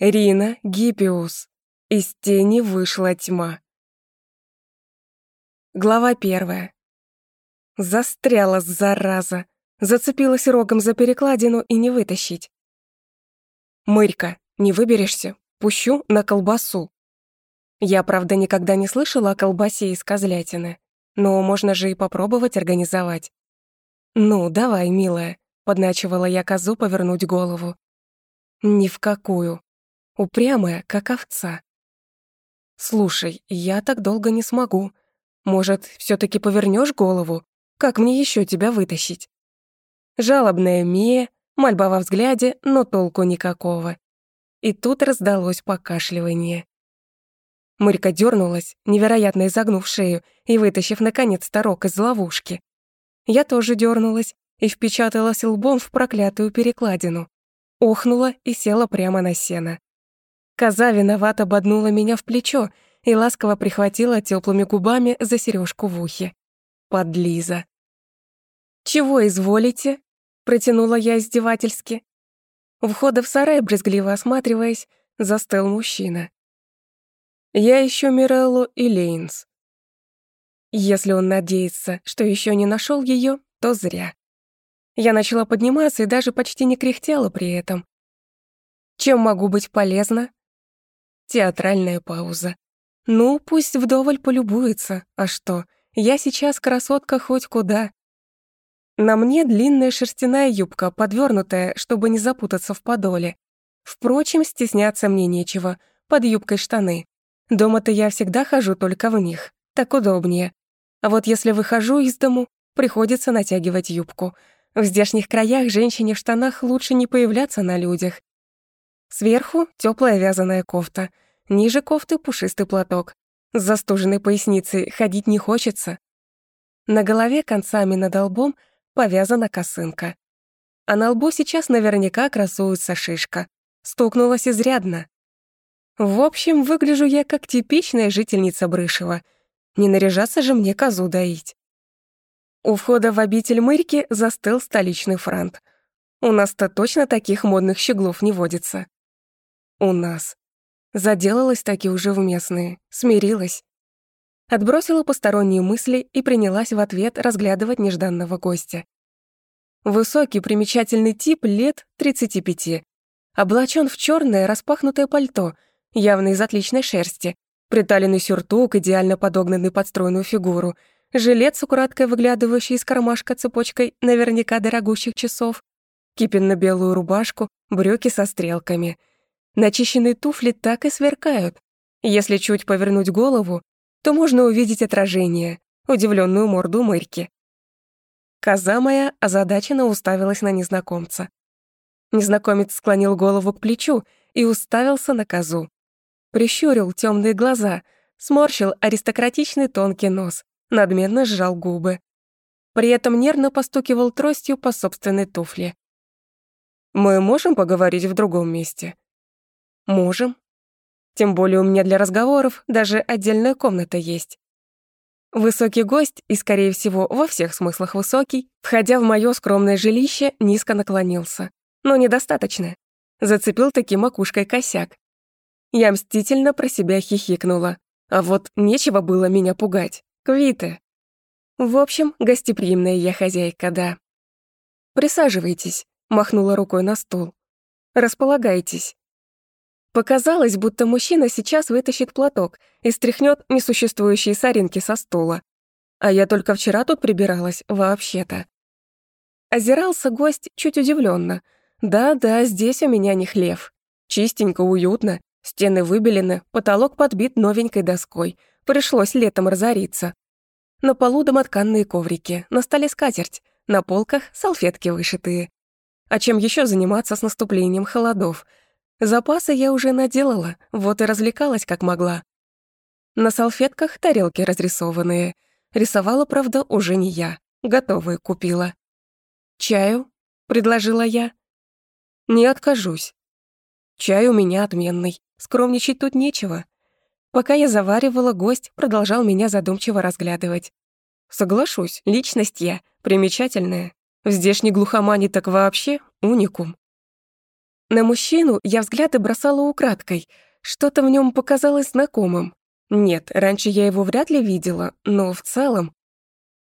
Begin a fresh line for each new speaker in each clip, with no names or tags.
Рина Гиппиус. Из тени вышла тьма. Глава первая. Застряла, зараза. Зацепилась рогом за перекладину и не вытащить. Мырька, не выберешься, пущу на колбасу. Я, правда, никогда не слышала о колбасе из козлятины, но можно же и попробовать организовать. «Ну, давай, милая», — подначивала я козу повернуть голову. «Ни в какую упрямая, как овца. «Слушай, я так долго не смогу. Может, все таки повернешь голову? Как мне еще тебя вытащить?» Жалобная Мия, мольба во взгляде, но толку никакого. И тут раздалось покашливание. Мырька дернулась, невероятно изогнув шею и вытащив, наконец, тарок из ловушки. Я тоже дернулась и впечаталась лбом в проклятую перекладину. Охнула и села прямо на сено. Коза виновато боднула меня в плечо и ласково прихватила теплыми губами за сережку в ухе. Подлиза. «Чего изволите?» — протянула я издевательски. У входа в сарай, брезгливо осматриваясь, застыл мужчина. «Я ищу Миреллу и Лейнс». Если он надеется, что еще не нашел ее, то зря. Я начала подниматься и даже почти не кряхтела при этом. «Чем могу быть полезна?» Театральная пауза. Ну, пусть вдоволь полюбуется. А что? Я сейчас красотка хоть куда. На мне длинная шерстяная юбка, подвернутая, чтобы не запутаться в подоле. Впрочем, стесняться мне нечего. Под юбкой штаны. Дома-то я всегда хожу только в них. Так удобнее. А вот если выхожу из дому, приходится натягивать юбку. В здешних краях женщине в штанах лучше не появляться на людях. Сверху теплая вязаная кофта, ниже кофты пушистый платок. С застуженной поясницей ходить не хочется. На голове концами над лбом повязана косынка. А на лбу сейчас наверняка красуется шишка. Стукнулась изрядно. В общем, выгляжу я как типичная жительница Брышева. Не наряжаться же мне козу доить. У входа в обитель Мырьки застыл столичный франт. У нас-то точно таких модных щеглов не водится. У нас. Заделалась таки уже в местные, смирилась. Отбросила посторонние мысли и принялась в ответ разглядывать нежданного гостя. Высокий, примечательный тип лет 35. Облачен в черное распахнутое пальто, явно из отличной шерсти, приталенный сюртук, идеально подогнанный под стройную фигуру, жилет с украдкой выглядывающий из кармашка цепочкой наверняка дорогущих часов, кипенно-белую рубашку, брюки со стрелками — Начищенные туфли так и сверкают. Если чуть повернуть голову, то можно увидеть отражение, удивленную морду мырьки. Коза моя озадаченно уставилась на незнакомца. Незнакомец склонил голову к плечу и уставился на козу. Прищурил темные глаза, сморщил аристократичный тонкий нос, надменно сжал губы. При этом нервно постукивал тростью по собственной туфле. «Мы можем поговорить в другом месте?» Можем. Тем более у меня для разговоров даже отдельная комната есть. Высокий гость, и, скорее всего, во всех смыслах высокий, входя в моё скромное жилище, низко наклонился. Но недостаточно. Зацепил таки макушкой косяк. Я мстительно про себя хихикнула. А вот нечего было меня пугать. Квиты. В общем, гостеприимная я хозяйка, да. «Присаживайтесь», — махнула рукой на стул. «Располагайтесь». Показалось, будто мужчина сейчас вытащит платок и стряхнет несуществующие соринки со стула. А я только вчера тут прибиралась, вообще-то. Озирался гость чуть удивленно. Да-да, здесь у меня не хлев. Чистенько, уютно, стены выбелены, потолок подбит новенькой доской. Пришлось летом разориться. На полу домотканные коврики, на столе скатерть, на полках салфетки вышитые. А чем еще заниматься с наступлением холодов — Запасы я уже наделала, вот и развлекалась как могла. На салфетках тарелки разрисованные. Рисовала, правда, уже не я. Готовые купила. «Чаю?» — предложила я. «Не откажусь. Чай у меня отменный. Скромничать тут нечего». Пока я заваривала, гость продолжал меня задумчиво разглядывать. Соглашусь, личность я, примечательная. В здешней глухомане так вообще уникум. На мужчину я взгляды бросала украдкой. Что-то в нем показалось знакомым. Нет, раньше я его вряд ли видела, но в целом...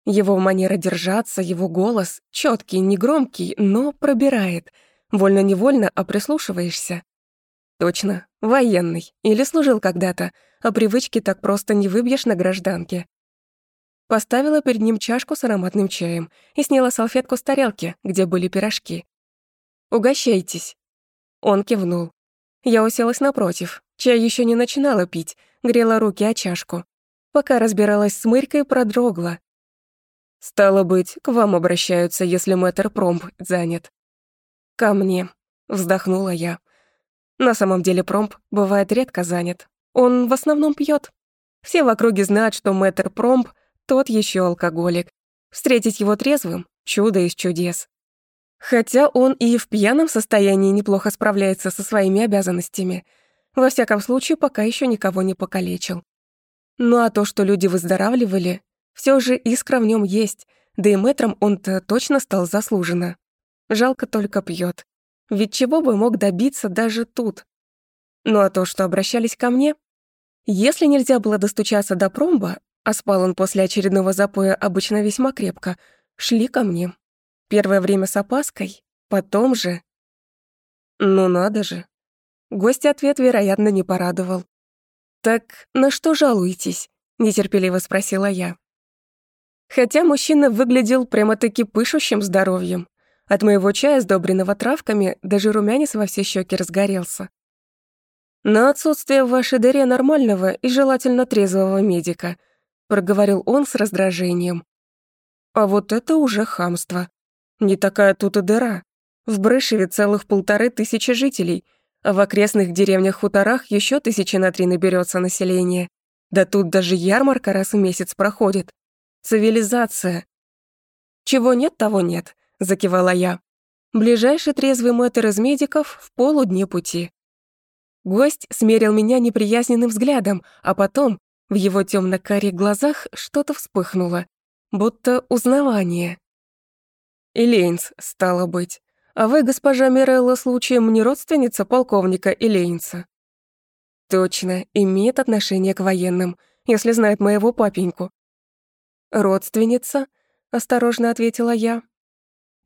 Его манера держаться, его голос, четкий, негромкий, но пробирает. Вольно-невольно, а прислушиваешься. Точно, военный. Или служил когда-то, а привычки так просто не выбьешь на гражданке. Поставила перед ним чашку с ароматным чаем и сняла салфетку с тарелки, где были пирожки. «Угощайтесь». Он кивнул. Я уселась напротив. Чай еще не начинала пить, грела руки о чашку. Пока разбиралась с мырькой, продрогла. «Стало быть, к вам обращаются, если мэтр Промб занят». «Ко мне», — вздохнула я. На самом деле Промб бывает редко занят. Он в основном пьет. Все в округе знают, что мэтр Промб — тот еще алкоголик. Встретить его трезвым — чудо из чудес. Хотя он и в пьяном состоянии неплохо справляется со своими обязанностями. Во всяком случае, пока еще никого не покалечил. Ну а то, что люди выздоравливали, все же искра в нем есть, да и мэтром он-то точно стал заслуженно. Жалко только пьет. Ведь чего бы мог добиться даже тут? Ну а то, что обращались ко мне? Если нельзя было достучаться до промба, а спал он после очередного запоя обычно весьма крепко, шли ко мне. Первое время с опаской, потом же... Ну надо же. Гость ответ, вероятно, не порадовал. «Так на что жалуетесь?» — нетерпеливо спросила я. Хотя мужчина выглядел прямо-таки пышущим здоровьем. От моего чая, сдобренного травками, даже румянец во все щеки разгорелся. «На отсутствие в вашей дыре нормального и желательно трезвого медика», проговорил он с раздражением. «А вот это уже хамство. Не такая тут и дыра. В Брышеве целых полторы тысячи жителей, а в окрестных деревнях-хуторах еще тысячи на три наберется население. Да тут даже ярмарка раз в месяц проходит. Цивилизация. Чего нет, того нет, закивала я. Ближайший трезвый мэтр из медиков в полудне пути. Гость смерил меня неприязненным взглядом, а потом в его темно-карих глазах что-то вспыхнуло, будто узнавание. Илейнс, стало быть. А вы, госпожа Мирелла, случаем не родственница полковника Илейнса? Точно, имеет отношение к военным, если знает моего папеньку. «Родственница?» — осторожно ответила я.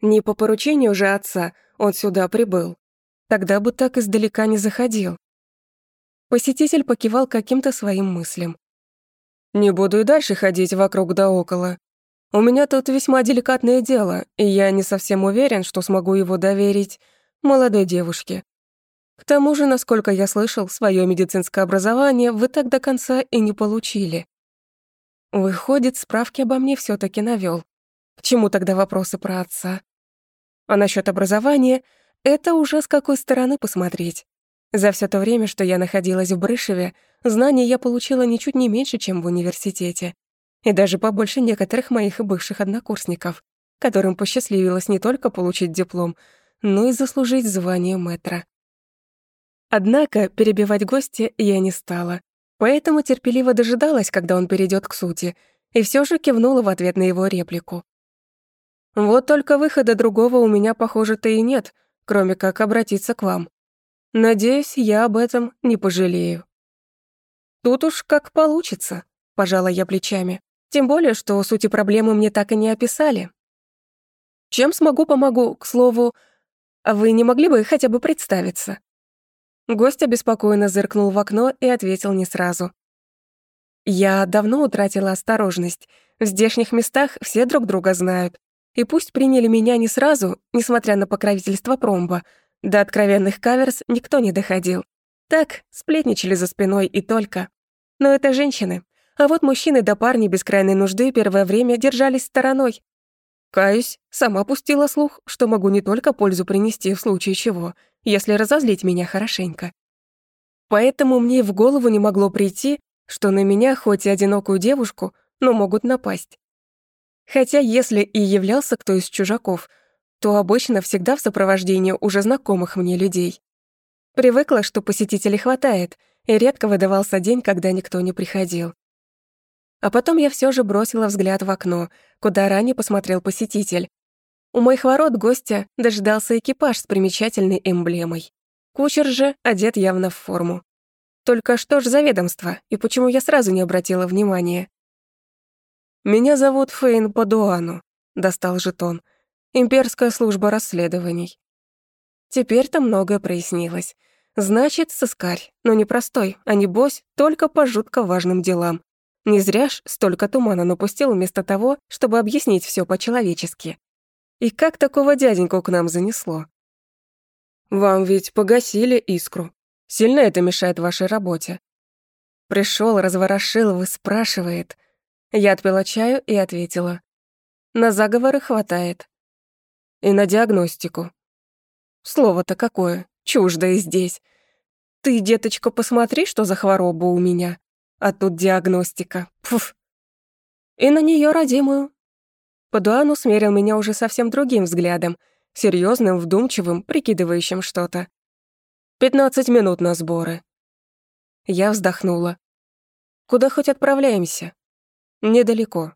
«Не по поручению же отца он сюда прибыл. Тогда бы так издалека не заходил». Посетитель покивал каким-то своим мыслям. «Не буду и дальше ходить вокруг да около. У меня тут весьма деликатное дело, и я не совсем уверен, что смогу его доверить молодой девушке. К тому же, насколько я слышал, свое медицинское образование вы так до конца и не получили. Выходит, справки обо мне все таки навёл. К чему тогда вопросы про отца? А насчет образования — это уже с какой стороны посмотреть. За все то время, что я находилась в Брышеве, знаний я получила ничуть не меньше, чем в университете. И даже побольше некоторых моих бывших однокурсников, которым посчастливилось не только получить диплом, но и заслужить звание мэтра. Однако перебивать гостя я не стала. Поэтому терпеливо дожидалась, когда он перейдет к сути, и все же кивнула в ответ на его реплику. «Вот только выхода другого у меня, похоже-то и нет, кроме как обратиться к вам. Надеюсь, я об этом не пожалею». «Тут уж как получится», — пожала я плечами. «Тем более, что сути проблемы мне так и не описали». «Чем смогу, помогу, к слову. Вы не могли бы хотя бы представиться?» Гость обеспокоенно зыркнул в окно и ответил не сразу. «Я давно утратила осторожность. В здешних местах все друг друга знают. И пусть приняли меня не сразу, несмотря на покровительство промба, до откровенных каверс никто не доходил. Так, сплетничали за спиной и только. Но это женщины. А вот мужчины да парни без крайней нужды первое время держались стороной. Каюсь, сама пустила слух, что могу не только пользу принести в случае чего — если разозлить меня хорошенько. Поэтому мне в голову не могло прийти, что на меня, хоть и одинокую девушку, но могут напасть. Хотя если и являлся кто из чужаков, то обычно всегда в сопровождении уже знакомых мне людей. Привыкла, что посетителей хватает, и редко выдавался день, когда никто не приходил. А потом я все же бросила взгляд в окно, куда ранее посмотрел посетитель, у моих ворот гостя дождался экипаж с примечательной эмблемой. Кучер же одет явно в форму. Только что ж за ведомство, и почему я сразу не обратила внимания? «Меня зовут Фейн Падуану», — достал жетон. «Имперская служба расследований». Теперь-то многое прояснилось. Значит, сыскарь, но не простой, а небось, только по жутко важным делам. Не зря ж столько тумана напустил вместо того, чтобы объяснить все по-человечески. И как такого дяденьку к нам занесло? Вам ведь погасили искру. Сильно это мешает вашей работе. Пришел, разворошил, выспрашивает. Я отпила чаю и ответила. На заговоры хватает. И на диагностику. Слово-то какое, чуждое здесь. Ты, деточка, посмотри, что за хвороба у меня. А тут диагностика. Пф. И на нее родимую. Падуану смерил меня уже совсем другим взглядом, серьезным, вдумчивым, прикидывающим что-то. «Пятнадцать минут на сборы». Я вздохнула. «Куда хоть отправляемся?» «Недалеко.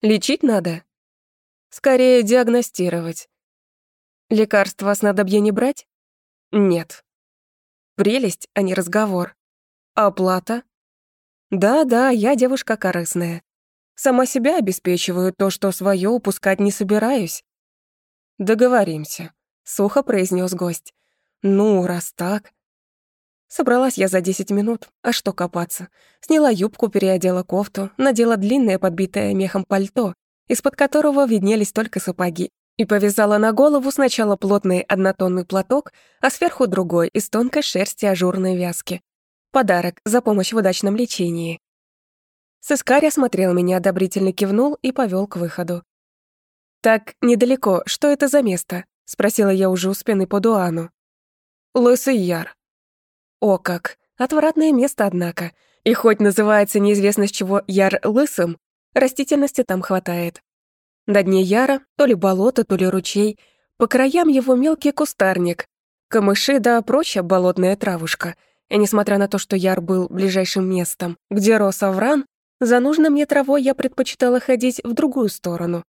Лечить надо?» «Скорее диагностировать. Лекарства снадобья не брать?» «Нет». Прелесть, а не разговор. Оплата? Да-да, я девушка корыстная. Сама себя обеспечиваю, то, что свое упускать не собираюсь. Договоримся, сухо произнес гость. Ну, раз так. Собралась я за 10 минут, а что копаться? Сняла юбку, переодела кофту, надела длинное подбитое мехом пальто, из-под которого виднелись только сапоги, и повязала на голову сначала плотный однотонный платок, а сверху другой из тонкой шерсти ажурной вязки. Подарок за помощь в удачном лечении. Сыскарь осмотрел меня, одобрительно кивнул и повел к выходу. «Так, недалеко, что это за место?» — спросила я уже у спины по Дуану. «Лысый яр». «О как! Отвратное место, однако. И хоть называется неизвестно с чего яр лысым, растительности там хватает. На дне яра то ли болото, то ли ручей, по краям его мелкий кустарник, камыши да прочая болотная травушка — и несмотря на то, что Яр был ближайшим местом, где рос Авран, за нужным мне травой я предпочитала ходить в другую сторону.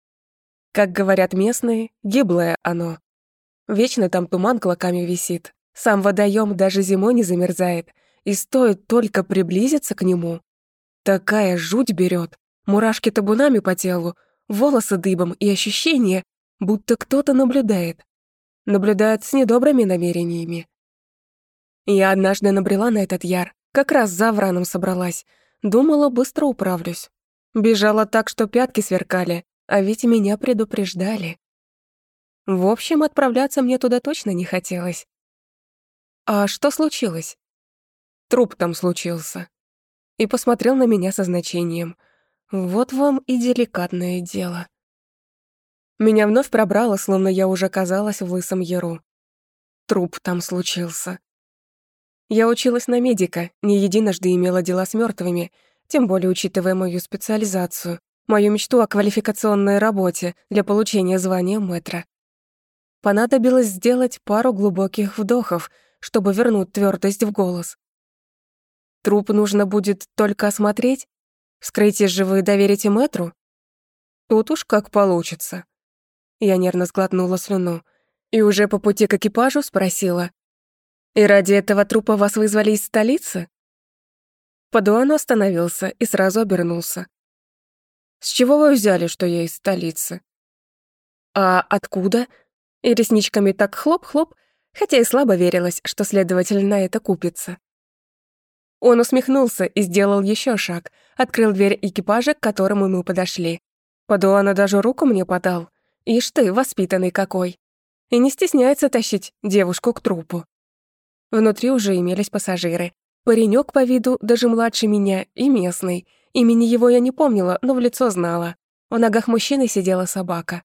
Как говорят местные, гиблое оно. Вечно там туман клоками висит. Сам водоем даже зимой не замерзает, и стоит только приблизиться к нему. Такая жуть берет, мурашки табунами по телу, волосы дыбом и ощущение, будто кто-то наблюдает. Наблюдает с недобрыми намерениями. Я однажды набрела на этот яр, как раз за враном собралась. Думала, быстро управлюсь. Бежала так, что пятки сверкали, а ведь меня предупреждали. В общем, отправляться мне туда точно не хотелось. А что случилось? Труп там случился. И посмотрел на меня со значением. Вот вам и деликатное дело. Меня вновь пробрало, словно я уже оказалась в лысом яру. Труп там случился. Я училась на медика, не единожды имела дела с мертвыми, тем более учитывая мою специализацию, мою мечту о квалификационной работе для получения звания мэтра. Понадобилось сделать пару глубоких вдохов, чтобы вернуть твердость в голос. Труп нужно будет только осмотреть? Вскрытие же вы доверите мэтру? Тут уж как получится. Я нервно сглотнула слюну и уже по пути к экипажу спросила, и ради этого трупа вас вызвали из столицы? Падуану остановился и сразу обернулся. С чего вы взяли, что я из столицы? А откуда? И ресничками так хлоп-хлоп, хотя и слабо верилось, что следователь на это купится. Он усмехнулся и сделал еще шаг, открыл дверь экипажа, к которому мы подошли. Падуана даже руку мне подал. Ишь ты, воспитанный какой. И не стесняется тащить девушку к трупу. Внутри уже имелись пассажиры. Паренек по виду даже младше меня и местный. Имени его я не помнила, но в лицо знала. В ногах мужчины сидела собака.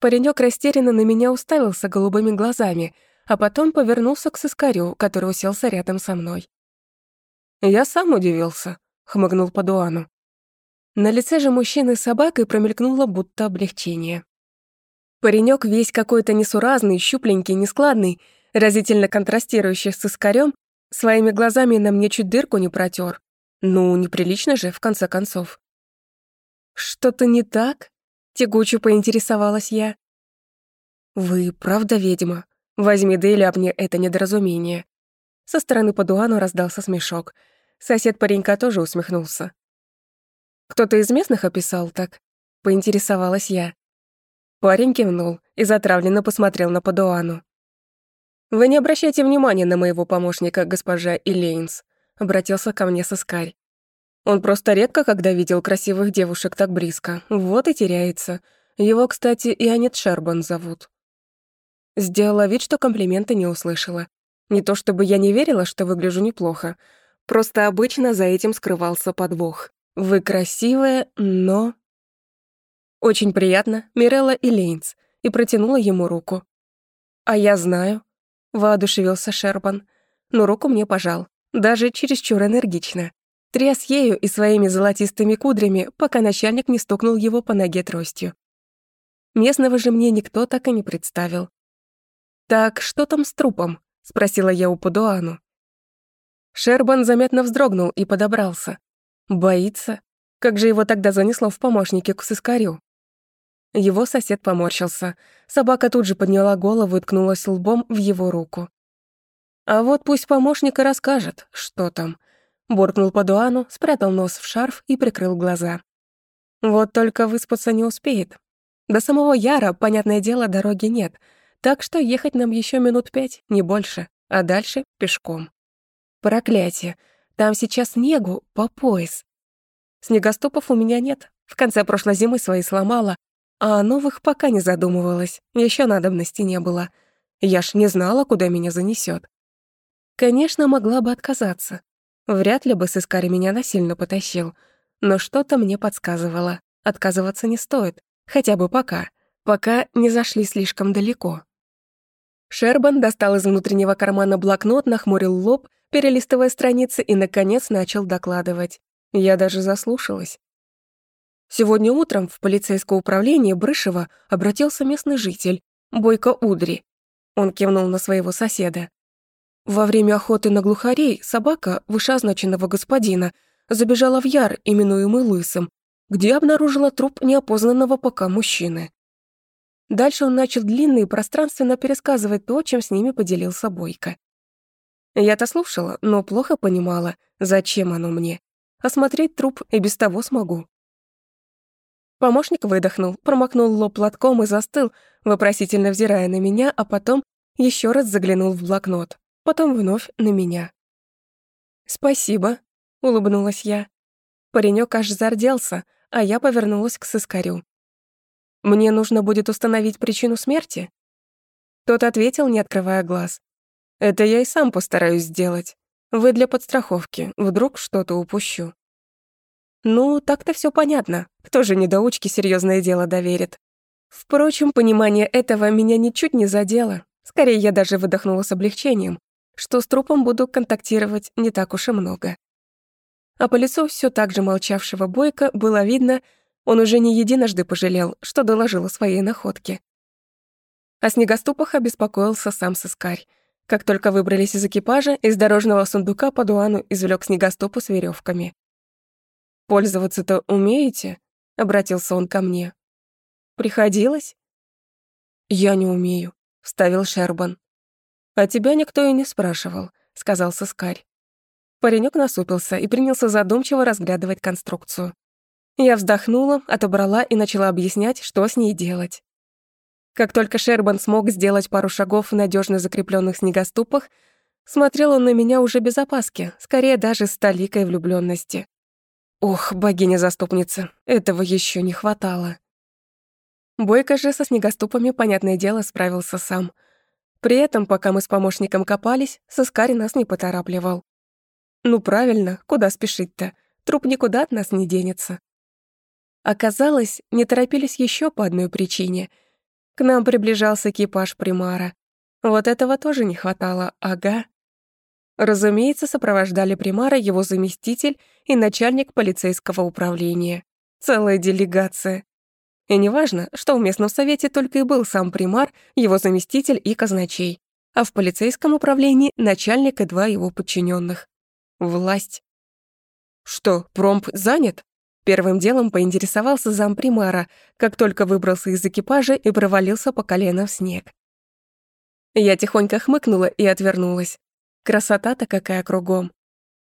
Паренек растерянно на меня уставился голубыми глазами, а потом повернулся к сыскарю, который уселся рядом со мной. «Я сам удивился», — хмыгнул Падуану. На лице же мужчины с собакой промелькнуло будто облегчение. Паренек весь какой-то несуразный, щупленький, нескладный, разительно контрастирующий с искарем, своими глазами на мне чуть дырку не протер. Ну, неприлично же, в конце концов. «Что-то не так?» — тягуче поинтересовалась я. «Вы правда ведьма?» Возьми да и ляпни это недоразумение. Со стороны Падуану раздался смешок. Сосед паренька тоже усмехнулся. «Кто-то из местных описал так?» — поинтересовалась я. Парень кивнул и затравленно посмотрел на Падуану. «Вы не обращайте внимания на моего помощника, госпожа Илейнс», — обратился ко мне соскарь. «Он просто редко, когда видел красивых девушек так близко, вот и теряется. Его, кстати, Ионет Шербан зовут». Сделала вид, что комплимента не услышала. Не то чтобы я не верила, что выгляжу неплохо, просто обычно за этим скрывался подвох. Вы красивая, но... Очень приятно, Мирелла и Лейнс, и протянула ему руку. А я знаю, воодушевился Шербан, но руку мне пожал, даже чересчур энергично. Тряс ею и своими золотистыми кудрями, пока начальник не стукнул его по ноге тростью. Местного же мне никто так и не представил. «Так что там с трупом?» — спросила я у Падуану. Шербан заметно вздрогнул и подобрался. Боится? Как же его тогда занесло в помощники к сыскарю? Его сосед поморщился. Собака тут же подняла голову и ткнулась лбом в его руку. «А вот пусть помощник и расскажет, что там». Буркнул Падуану, спрятал нос в шарф и прикрыл глаза. Вот только выспаться не успеет. До самого Яра, понятное дело, дороги нет — так что ехать нам еще минут пять, не больше, а дальше пешком. Проклятие, там сейчас снегу по пояс. Снегоступов у меня нет, в конце прошлой зимы свои сломала, а о новых пока не задумывалась, еще надобности не было. Я ж не знала, куда меня занесет. Конечно, могла бы отказаться. Вряд ли бы сыскарь меня насильно потащил, но что-то мне подсказывало. Отказываться не стоит, хотя бы пока, пока не зашли слишком далеко. Шербан достал из внутреннего кармана блокнот, нахмурил лоб, перелистывая страницы и, наконец, начал докладывать. Я даже заслушалась. Сегодня утром в полицейское управление Брышева обратился местный житель, Бойко Удри. Он кивнул на своего соседа. Во время охоты на глухарей собака вышеозначенного господина забежала в яр, именуемый Лысым, где обнаружила труп неопознанного пока мужчины. Дальше он начал длинно и пространственно пересказывать то, чем с ними поделился Бойко. Я-то слушала, но плохо понимала, зачем оно мне. Осмотреть труп и без того смогу. Помощник выдохнул, промокнул лоб платком и застыл, вопросительно взирая на меня, а потом еще раз заглянул в блокнот, потом вновь на меня. «Спасибо», — улыбнулась я. Паренек аж зарделся, а я повернулась к сыскарю. Мне нужно будет установить причину смерти?» Тот ответил, не открывая глаз. «Это я и сам постараюсь сделать. Вы для подстраховки, вдруг что-то упущу». Ну, так-то все понятно. Кто же недоучки серьезное дело доверит? Впрочем, понимание этого меня ничуть не задело. Скорее, я даже выдохнула с облегчением, что с трупом буду контактировать не так уж и много. А по лицу все так же молчавшего Бойко было видно, он уже не единожды пожалел, что доложил о своей находке. О снегоступах обеспокоился сам сыскарь. Как только выбрались из экипажа, из дорожного сундука по дуану извлек снегоступу с веревками. «Пользоваться-то умеете?» — обратился он ко мне. «Приходилось?» «Я не умею», — вставил Шербан. «А тебя никто и не спрашивал», — сказал сыскарь. Паренек насупился и принялся задумчиво разглядывать конструкцию. Я вздохнула, отобрала и начала объяснять, что с ней делать. Как только Шербан смог сделать пару шагов в надежно закрепленных снегоступах, смотрел он на меня уже без опаски, скорее даже с толикой влюбленности. Ох, богиня-заступница, этого еще не хватало. Бойко же со снегоступами, понятное дело, справился сам. При этом, пока мы с помощником копались, Соскари нас не поторапливал. Ну правильно, куда спешить-то? Труп никуда от нас не денется. Оказалось, не торопились еще по одной причине. К нам приближался экипаж примара. Вот этого тоже не хватало, ага. Разумеется, сопровождали примара его заместитель и начальник полицейского управления. Целая делегация. И неважно, что в местном совете только и был сам примар, его заместитель и казначей, а в полицейском управлении начальник и два его подчиненных. Власть. Что, промп занят? Первым делом поинтересовался зампримара, как только выбрался из экипажа и провалился по колено в снег. Я тихонько хмыкнула и отвернулась. Красота-то какая кругом.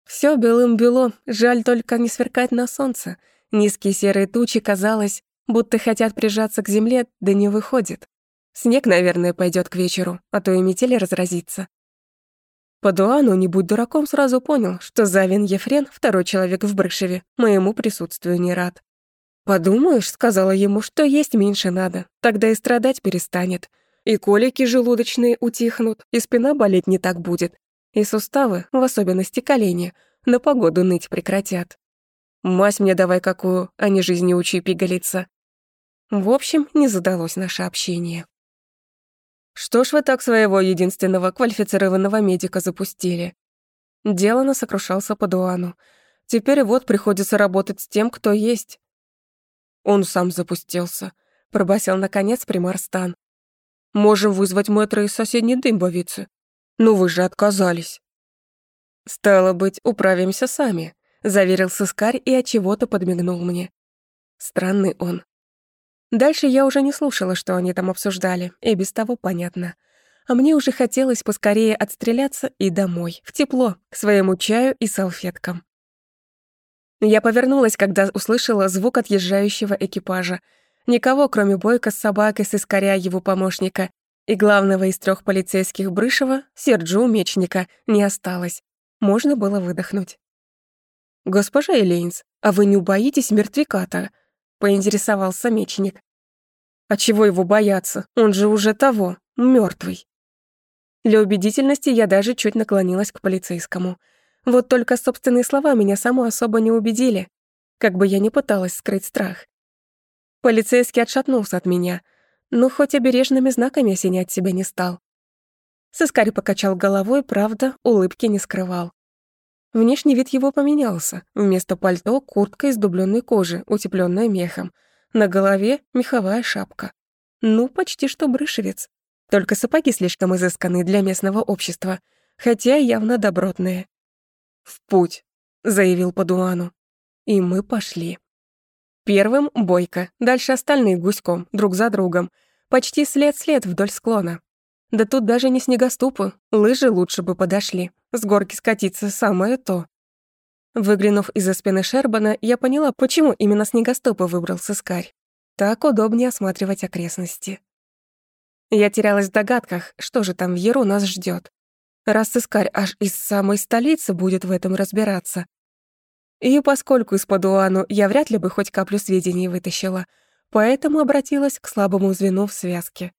Всё белым-бело, жаль только не сверкать на солнце. Низкие серые тучи, казалось, будто хотят прижаться к земле, да не выходит. Снег, наверное, пойдет к вечеру, а то и метель разразится. По не будь дураком, сразу понял, что Завин Ефрен, второй человек в Брышеве, моему присутствию не рад. «Подумаешь», — сказала ему, — «что есть меньше надо, тогда и страдать перестанет. И колики желудочные утихнут, и спина болеть не так будет, и суставы, в особенности колени, на погоду ныть прекратят. Мась мне давай какую, а не жизни учи пигалица». В общем, не задалось наше общение. Что ж вы так своего единственного квалифицированного медика запустили? Делано сокрушался по Дуану. Теперь вот приходится работать с тем, кто есть. Он сам запустился, пробасил наконец примар Стан. Можем вызвать мэтра из соседней дымбовицы. Но вы же отказались. Стало быть, управимся сами, заверил сыскарь и от чего-то подмигнул мне. Странный он. Дальше я уже не слушала, что они там обсуждали, и без того понятно. А мне уже хотелось поскорее отстреляться и домой, в тепло, к своему чаю и салфеткам. Я повернулась, когда услышала звук отъезжающего экипажа. Никого, кроме Бойка с собакой, с искоря его помощника и главного из трех полицейских Брышева, Серджу Мечника, не осталось. Можно было выдохнуть. «Госпожа Элейнс, а вы не убоитесь мертвяка-то?» поинтересовался мечник. А чего его бояться? Он же уже того, мертвый. Для убедительности я даже чуть наклонилась к полицейскому. Вот только собственные слова меня само особо не убедили, как бы я ни пыталась скрыть страх. Полицейский отшатнулся от меня, но хоть обережными знаками осенять себя не стал. Сыскарь покачал головой, правда, улыбки не скрывал. Внешний вид его поменялся. Вместо пальто — куртка из дубленной кожи, утеплённая мехом. На голове — меховая шапка. Ну, почти что брышевец. Только сапоги слишком изысканные для местного общества, хотя явно добротные. «В путь», — заявил Падуану. И мы пошли. Первым — Бойко, дальше остальные гуськом, друг за другом. Почти след-след вдоль склона. Да тут даже не снегоступы, лыжи лучше бы подошли. С горки скатиться самое то. Выглянув из-за спины Шербана, я поняла, почему именно снегоступы выбрал сыскарь. Так удобнее осматривать окрестности. Я терялась в догадках, что же там в Яру нас ждет. Раз сыскарь аж из самой столицы будет в этом разбираться. И поскольку из Падуану я вряд ли бы хоть каплю сведений вытащила, поэтому обратилась к слабому звену в связке.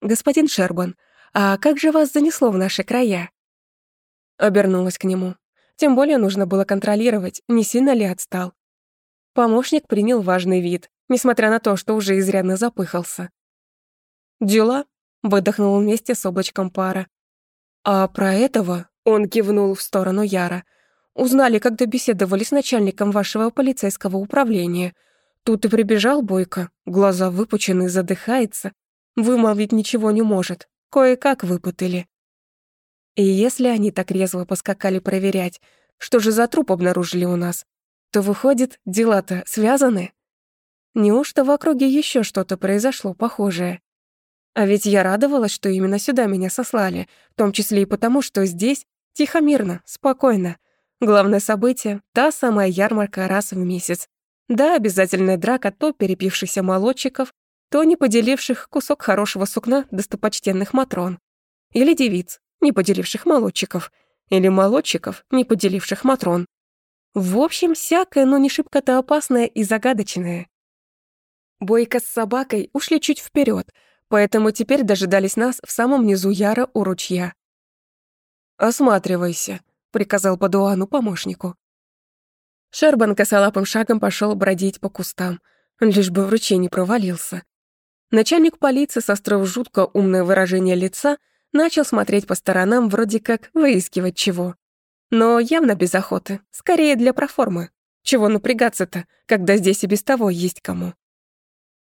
«Господин Шербан, а как же вас занесло в наши края?» Обернулась к нему. Тем более нужно было контролировать, не сильно ли отстал. Помощник принял важный вид, несмотря на то, что уже изрядно запыхался. «Дела?» — выдохнул вместе с облачком пара. «А про этого?» — он кивнул в сторону Яра. «Узнали, когда беседовали с начальником вашего полицейского управления. Тут и прибежал Бойко, глаза выпучены, задыхается, Вымолвить ничего не может. Кое-как выпытали. И если они так резво поскакали проверять, что же за труп обнаружили у нас, то, выходит, дела-то связаны? Неужто в округе еще что-то произошло похожее? А ведь я радовалась, что именно сюда меня сослали, в том числе и потому, что здесь тихо-мирно, спокойно. Главное событие — та самая ярмарка раз в месяц. Да, обязательная драка то перепившихся молодчиков, то не поделивших кусок хорошего сукна достопочтенных матрон. Или девиц, не поделивших молодчиков. Или молодчиков, не поделивших матрон. В общем, всякое, но не шибко-то опасное и загадочное. Бойко с собакой ушли чуть вперед, поэтому теперь дожидались нас в самом низу Яра у ручья. «Осматривайся», — приказал Падуану помощнику. Шербан косолапым шагом пошел бродить по кустам, лишь бы в ручей не провалился. Начальник полиции, состроив жутко умное выражение лица, начал смотреть по сторонам, вроде как выискивать чего. Но явно без охоты, скорее для проформы. Чего напрягаться-то, когда здесь и без того есть кому.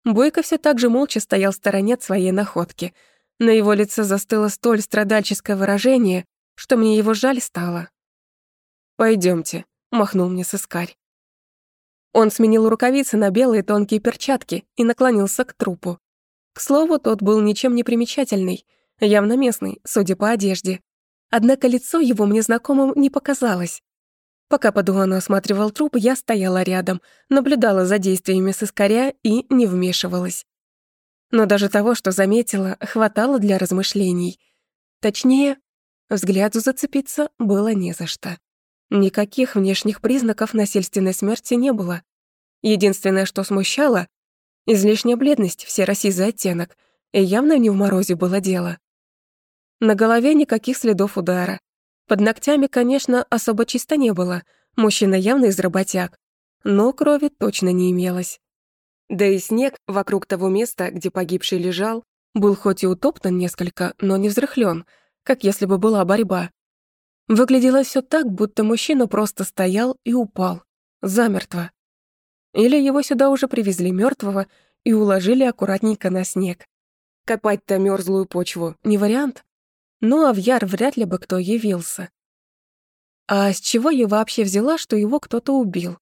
Бойко все так же молча стоял в стороне от своей находки. На его лице застыло столь страдальческое выражение, что мне его жаль стало. Пойдемте, махнул мне сыскарь. Он сменил рукавицы на белые тонкие перчатки и наклонился к трупу. К слову, тот был ничем не примечательный. Явно местный, судя по одежде. Однако лицо его мне знакомым не показалось. Пока Падуану осматривал труп, я стояла рядом, наблюдала за действиями сыскаря и не вмешивалась. Но даже того, что заметила, хватало для размышлений. Точнее, взгляду зацепиться было не за что. Никаких внешних признаков насильственной смерти не было. Единственное, что смущало — излишняя бледность серо-сизый оттенок, и явно не в морозе было дело. На голове никаких следов удара. Под ногтями, конечно, особо чисто не было, мужчина явно из работяг, но крови точно не имелось. Да и снег вокруг того места, где погибший лежал, был хоть и утоптан несколько, но не взрыхлён, как если бы была борьба. Выглядело все так, будто мужчина просто стоял и упал, замертво. Или его сюда уже привезли мертвого и уложили аккуратненько на снег. Копать-то мёрзлую почву не вариант. Ну а в Яр вряд ли бы кто явился. А с чего я вообще взяла, что его кто-то убил?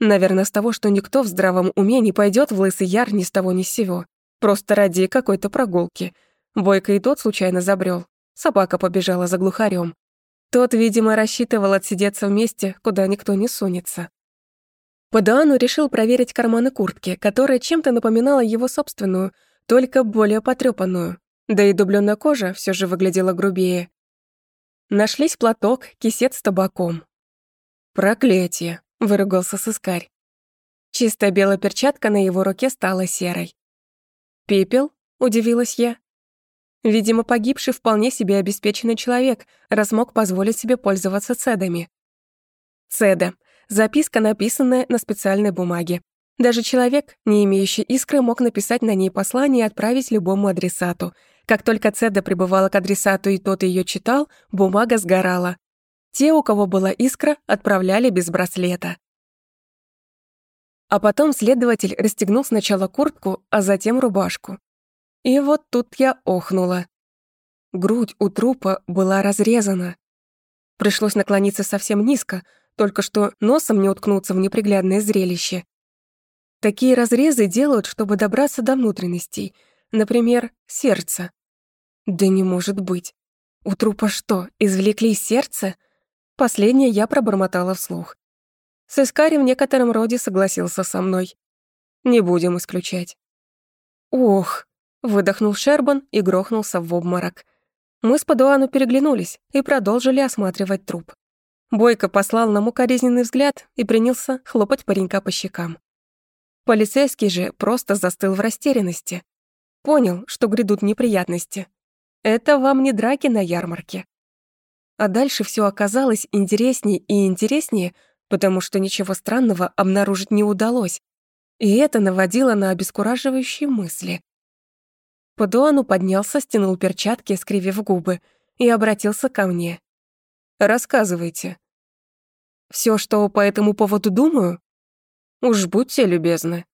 Наверное, с того, что никто в здравом уме не пойдет в Лысый Яр ни с того ни с сего. Просто ради какой-то прогулки. Бойко и тот случайно забрел. Собака побежала за глухарем. Тот, видимо, рассчитывал отсидеться вместе, куда никто не сунется. Падуану решил проверить карманы куртки, которая чем-то напоминала его собственную, только более потрёпанную. Да и дубленная кожа все же выглядела грубее. Нашлись платок, кисет с табаком. «Проклятие!» — выругался сыскарь. Чистая белая перчатка на его руке стала серой. «Пепел?» — удивилась я. Видимо, погибший вполне себе обеспеченный человек, раз мог позволить себе пользоваться цедами. Цеда — записка, написанная на специальной бумаге. Даже человек, не имеющий искры, мог написать на ней послание и отправить любому адресату. Как только цеда прибывала к адресату и тот ее читал, бумага сгорала. Те, у кого была искра, отправляли без браслета. А потом следователь расстегнул сначала куртку, а затем рубашку. И вот тут я охнула. Грудь у трупа была разрезана. Пришлось наклониться совсем низко, только что носом не уткнуться в неприглядное зрелище. Такие разрезы делают, чтобы добраться до внутренностей, например, сердца. Да не может быть. У трупа что, извлекли сердце? Последнее я пробормотала вслух. Сыскарь в некотором роде согласился со мной. Не будем исключать. Ох, Выдохнул Шербан и грохнулся в обморок. Мы с Падуану переглянулись и продолжили осматривать труп. Бойко послал нам укоризненный взгляд и принялся хлопать паренька по щекам. Полицейский же просто застыл в растерянности. Понял, что грядут неприятности. Это вам не драки на ярмарке. А дальше все оказалось интереснее и интереснее, потому что ничего странного обнаружить не удалось. И это наводило на обескураживающие мысли. Падуану поднялся, стянул перчатки, скривив губы, и обратился ко мне. «Рассказывайте». «Всё, что по этому поводу думаю?» «Уж будьте любезны».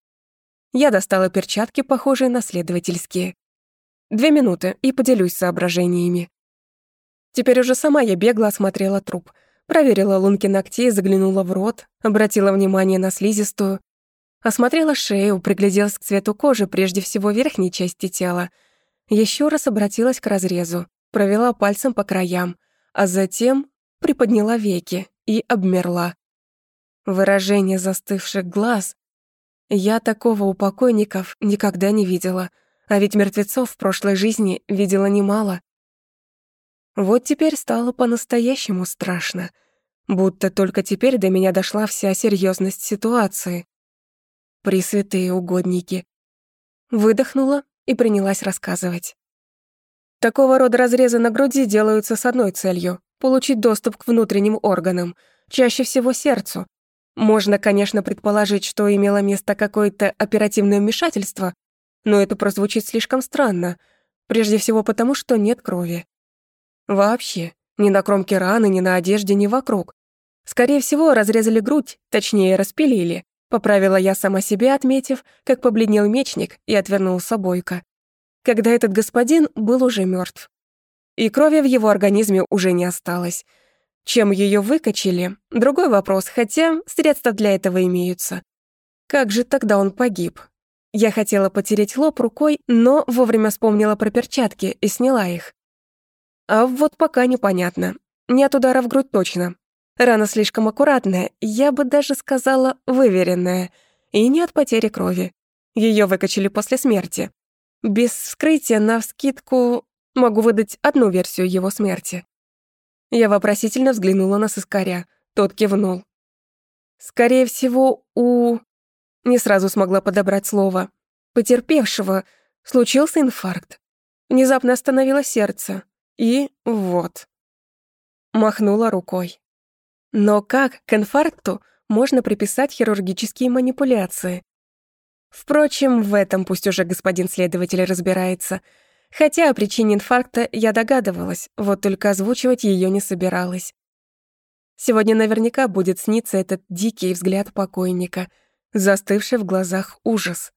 Я достала перчатки, похожие на следовательские. Две минуты, и поделюсь соображениями. Теперь уже сама я бегло осмотрела труп, проверила лунки ногтей, заглянула в рот, обратила внимание на слизистую, Осмотрела шею, пригляделась к цвету кожи, прежде всего верхней части тела. Еще раз обратилась к разрезу, провела пальцем по краям, а затем приподняла веки и обмерла. Выражение застывших глаз. Я такого у покойников никогда не видела, а ведь мертвецов в прошлой жизни видела немало. Вот теперь стало по-настоящему страшно, будто только теперь до меня дошла вся серьезность ситуации. Пресвятые угодники. Выдохнула и принялась рассказывать. Такого рода разрезы на груди делаются с одной целью — получить доступ к внутренним органам, чаще всего сердцу. Можно, конечно, предположить, что имело место какое-то оперативное вмешательство, но это прозвучит слишком странно, прежде всего потому, что нет крови. Вообще, ни на кромке раны, ни на одежде, ни вокруг. Скорее всего, разрезали грудь, точнее, распилили, Поправила я сама себе, отметив, как побледнел мечник и отвернулся Бойко. Когда этот господин был уже мертв. И крови в его организме уже не осталось. Чем ее выкачали — другой вопрос, хотя средства для этого имеются. Как же тогда он погиб? Я хотела потереть лоб рукой, но вовремя вспомнила про перчатки и сняла их. А вот пока непонятно. Не от удара в грудь точно. Рана слишком аккуратная, я бы даже сказала выверенная, и не от потери крови. Ее выкачали после смерти. Без вскрытия навскидку могу выдать одну версию его смерти. Я вопросительно взглянула на сыскаря. Тот кивнул. Скорее всего, у... Не сразу смогла подобрать слово. Потерпевшего случился инфаркт. Внезапно остановилось сердце. И вот. Махнула рукой. Но как к инфаркту можно приписать хирургические манипуляции? Впрочем, в этом пусть уже господин следователь разбирается. Хотя о причине инфаркта я догадывалась, вот только озвучивать ее не собиралась. Сегодня наверняка будет сниться этот дикий взгляд покойника — застывший в глазах ужас.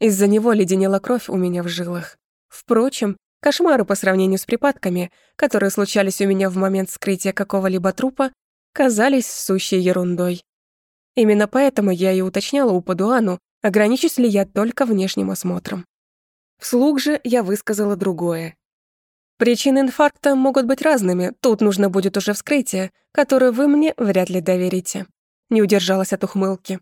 Из-за него леденела кровь у меня в жилах. Впрочем, кошмары по сравнению с припадками, которые случались у меня в момент вскрытия какого-либо трупа, казались сущей ерундой. Именно поэтому я и уточняла у Падуану, ограничусь ли я только внешним осмотром. Вслух же я высказала другое. Причины инфаркта могут быть разными, тут нужно будет уже вскрытие, которое вы мне вряд ли доверите. Не удержалась от ухмылки.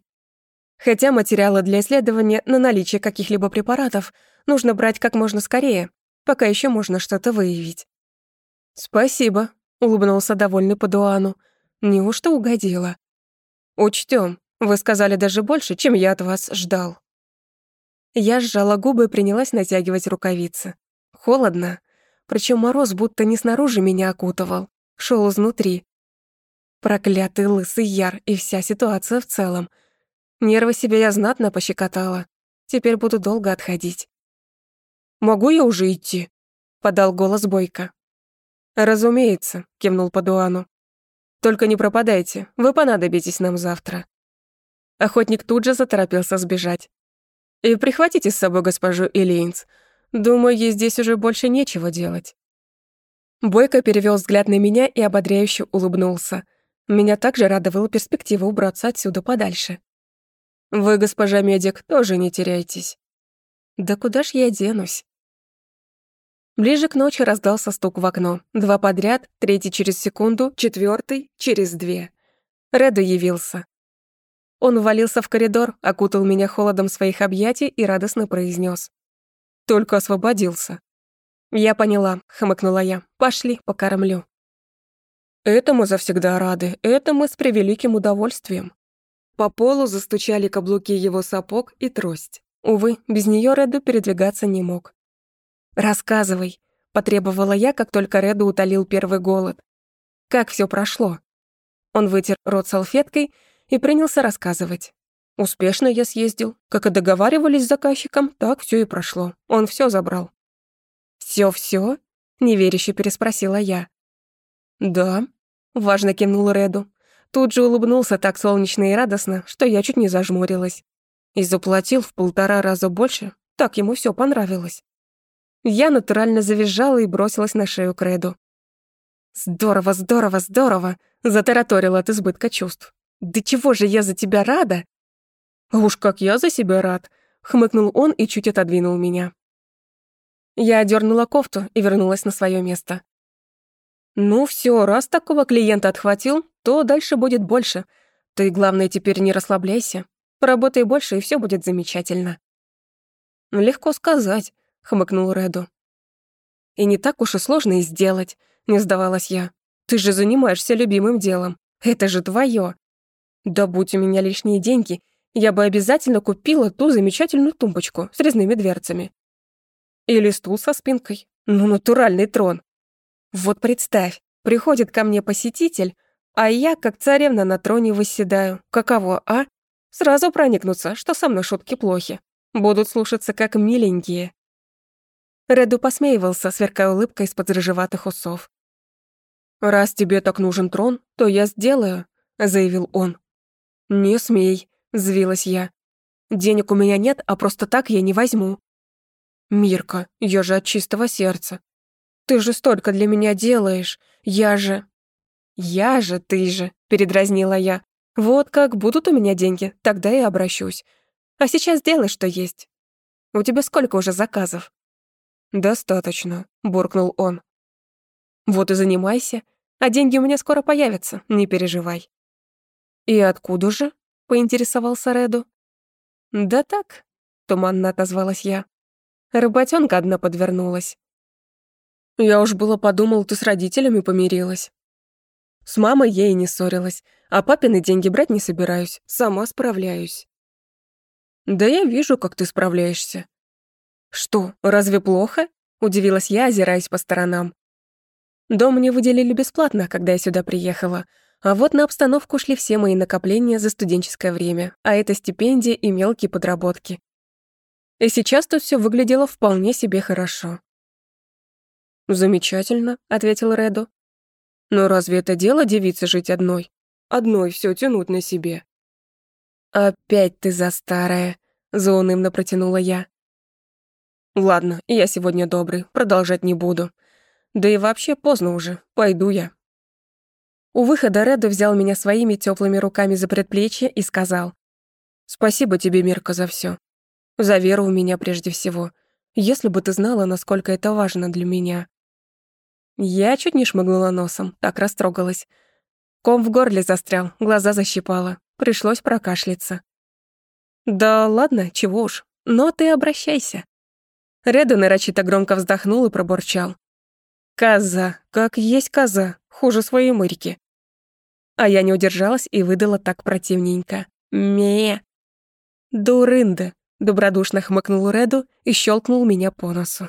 Хотя материалы для исследования на наличие каких-либо препаратов нужно брать как можно скорее, пока еще можно что-то выявить. «Спасибо», — улыбнулся довольный Падуану. «Неужто угодила?» «Учтём. Вы сказали даже больше, чем я от вас ждал». Я сжала губы и принялась натягивать рукавицы. Холодно. Причем мороз будто не снаружи меня окутывал, шел изнутри. Проклятый лысый яр и вся ситуация в целом — Нервы себе я знатно пощекотала. Теперь буду долго отходить. «Могу я уже идти?» — подал голос Бойко. «Разумеется», — кивнул Падуану. «Только не пропадайте, вы понадобитесь нам завтра». Охотник тут же заторопился сбежать. «И прихватите с собой госпожу Элейнс. Думаю, ей здесь уже больше нечего делать». Бойко перевел взгляд на меня и ободряюще улыбнулся. Меня также радовала перспектива убраться отсюда подальше. Вы, госпожа медик, тоже не теряйтесь. Да куда ж я денусь? Ближе к ночи раздался стук в окно. Два подряд, третий через секунду, четвертый через две. Реду явился. Он ввалился в коридор, окутал меня холодом своих объятий и радостно произнес: «Только освободился». «Я поняла», — хмыкнула я. «Пошли, покормлю». «Этому завсегда рады, это мы с превеликим удовольствием», по полу застучали каблуки его сапог и трость. Увы, без нее Реду передвигаться не мог. «Рассказывай», — потребовала я, как только Реду утолил первый голод. «Как все прошло?» Он вытер рот салфеткой и принялся рассказывать. Успешно я съездил. Как и договаривались с заказчиком, так все и прошло. Он все забрал. Все-все? неверяще переспросила я. «Да», — важно кивнул Реду. Тут же улыбнулся так солнечно и радостно, что я чуть не зажмурилась. И заплатил в полтора раза больше, так ему все понравилось. Я натурально завизжала и бросилась на шею Креду. «Здорово, здорово, здорово!» — затараторила от избытка чувств. «Да чего же я за тебя рада?» «А уж как я за себя рад!» — хмыкнул он и чуть отодвинул меня. Я одернула кофту и вернулась на свое место. «Ну все, раз такого клиента отхватил, то дальше будет больше. Ты, главное, теперь не расслабляйся. Поработай больше, и все будет замечательно». «Легко сказать», — хмыкнул Реду. «И не так уж и сложно и сделать», — не сдавалась я. «Ты же занимаешься любимым делом. Это же твое. Да будь у меня лишние деньги, я бы обязательно купила ту замечательную тумбочку с резными дверцами. Или стул со спинкой. Ну, натуральный трон. Вот представь, приходит ко мне посетитель, а я, как царевна на троне, восседаю. Каково, а? Сразу проникнутся, что со мной шутки плохи. Будут слушаться как миленькие. Реду посмеивался, сверкая улыбкой из-под рыжеватых усов. «Раз тебе так нужен трон, то я сделаю», — заявил он. «Не смей», — взвилась я. «Денег у меня нет, а просто так я не возьму». «Мирка, я же от чистого сердца. Ты же столько для меня делаешь. Я же...» «Я же, ты же», — передразнила я. «Вот как будут у меня деньги, тогда и обращусь. А сейчас делай, что есть. У тебя сколько уже заказов?» «Достаточно», — буркнул он. «Вот и занимайся, а деньги у меня скоро появятся, не переживай». «И откуда же?» — поинтересовался Реду. «Да так», — туманно отозвалась я. Работёнка одна подвернулась. Я уж было подумал, ты с родителями помирилась. С мамой и не ссорилась, а папины деньги брать не собираюсь, сама справляюсь. Да я вижу, как ты справляешься. Что, разве плохо? Удивилась я, озираясь по сторонам. Дом мне выделили бесплатно, когда я сюда приехала, а вот на обстановку шли все мои накопления за студенческое время, а это стипендия и мелкие подработки. И сейчас тут все выглядело вполне себе хорошо. «Замечательно», — ответил Реду. «Но разве это дело девице жить одной? Одной все тянуть на себе». «Опять ты за старое», — заунывно протянула я. «Ладно, я сегодня добрый, продолжать не буду. Да и вообще поздно уже, пойду я». У выхода Реду взял меня своими теплыми руками за предплечье и сказал, «Спасибо тебе, Мирка, за все. За веру у меня прежде всего. Если бы ты знала, насколько это важно для меня». Я чуть не шмыгнула носом, так растрогалась. Ком в горле застрял, глаза защипало. Пришлось прокашляться. «Да ладно, чего уж, но ты обращайся». Реду нарочито громко вздохнул и пробурчал. «Коза, как есть коза, хуже своей мырьки». А я не удержалась и выдала так противненько. «Ме!» «Дурында!» — добродушно хмыкнул Реду и щелкнул меня по носу.